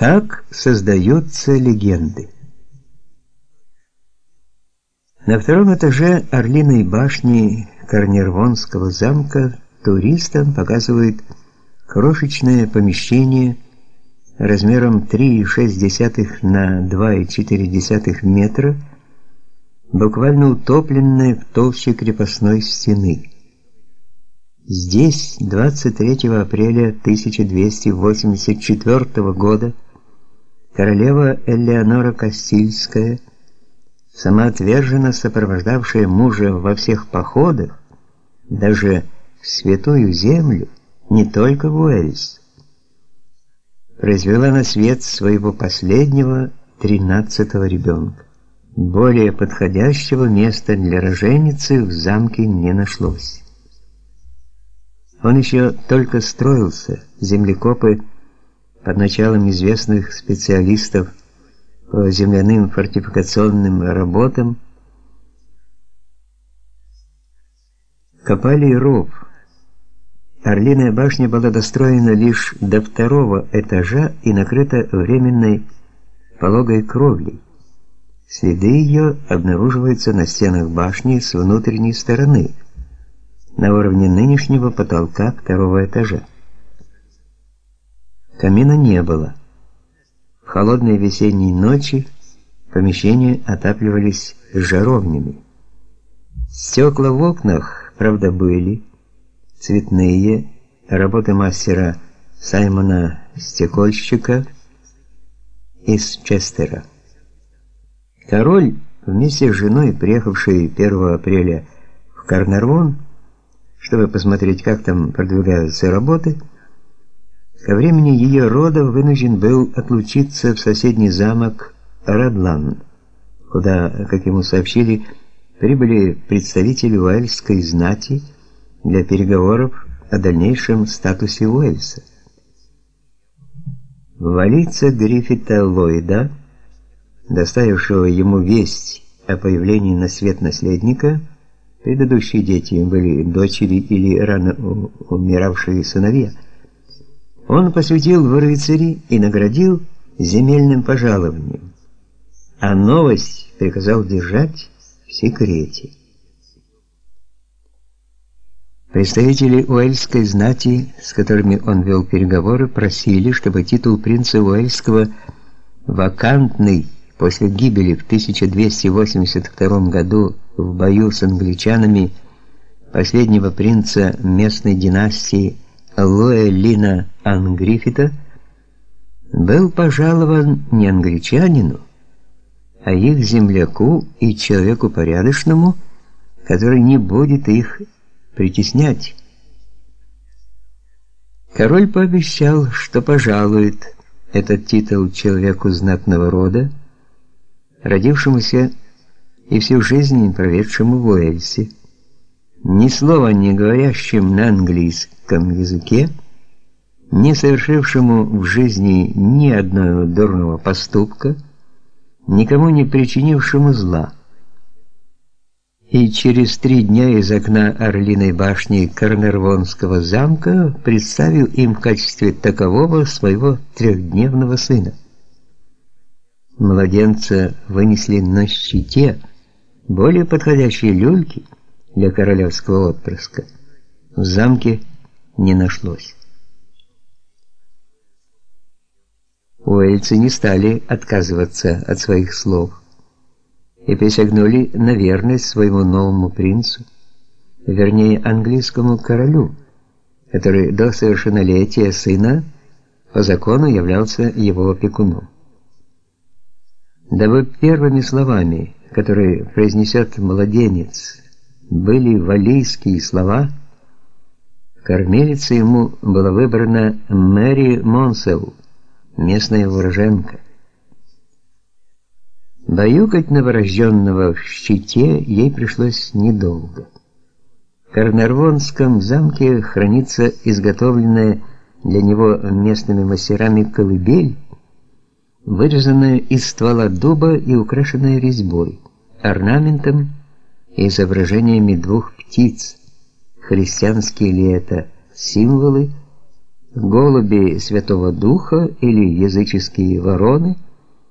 Как создаются легенды? На втором этаже Орлиной башни Карнервонского замка туристам показывают крошечное помещение размером 3,6 на 2,4 метра, буквально утопленное в толще крепостной стены. Здесь 23 апреля 1284 года королева Элеонора Кастильская, самоотверженно сопровождавшая мужа во всех походах, даже в Святую Землю, не только в Уэльс, произвела на свет своего последнего тринадцатого ребенка. Более подходящего места для роженицы в замке не нашлось. Он еще только строился, землекопы под началом известных специалистов по земляным фортификационным работам копали ров. Орлиная башня была достроена лишь до второго этажа и накрыта временной пологой кровлей. Следы ее обнаруживаются на стенах башни с внутренней стороны – на уровне нынешнего потолка второго этажа. Камина не было. В холодные весенние ночи помещения отапливались жаровнями. Стекла в окнах, правда, были цветные, работы мастера Саймона Стекольщика из Честера. Король вместе с женой, приехавший 1 апреля в Карнарвон, чтобы посмотреть, как там продвигаются работы, ко времени ее рода вынужден был отлучиться в соседний замок Радлан, куда, как ему сообщили, прибыли представители уэльской знати для переговоров о дальнейшем статусе Уэльса. Валица Гриффита Ллойда, доставившего ему весть о появлении на свет наследника, Предыдущие дети были дочери или рано умиравшие сыновья. Он посвятил в рыцари и наградил земельным пожалованием, а новость приказал держать в секрете. Представители уэльской знати, с которыми он вел переговоры, просили, чтобы титул принца уэльского вакантный после гибели в 1282 году в бою с англичанами последнего принца местной династии Лоэлина Ангриффита был пожалован не англичанину, а их земляку и человеку порядочному, который не будет их притеснять. Король пообещал, что пожалует этот титул человеку знатного рода, родившемуся и всю жизнь проведшему в Уэльсе, ни слова не говорящим на английском языке, не совершившему в жизни ни одного дурного поступка, никому не причинившему зла. И через три дня из окна Орлиной башни Карнервонского замка представил им в качестве такового своего трехдневного сына. Младенца вынесли на щите, более подходящие люльки для королевского отпрыска в замке не нашлось. Уэльцы не стали отказываться от своих слов и присягнули на верность своему новому принцу, вернее английскому королю, который до совершеннолетия сына по закону являлся его опекуном дабы первыми словами, которые произнесет младенец, были валийские слова, кормилицей ему была выбрана Мэри Монсел, местная уроженка. Баюкать новорожденного в щите ей пришлось недолго. В Карнарвонском замке хранится изготовленная для него местными мастерами колыбель, вырезанная из ствола дуба и украшенная резьбой, орнаментом изображениями двух птиц. Христианские ли это символы голуби Святого Духа или языческие вороны –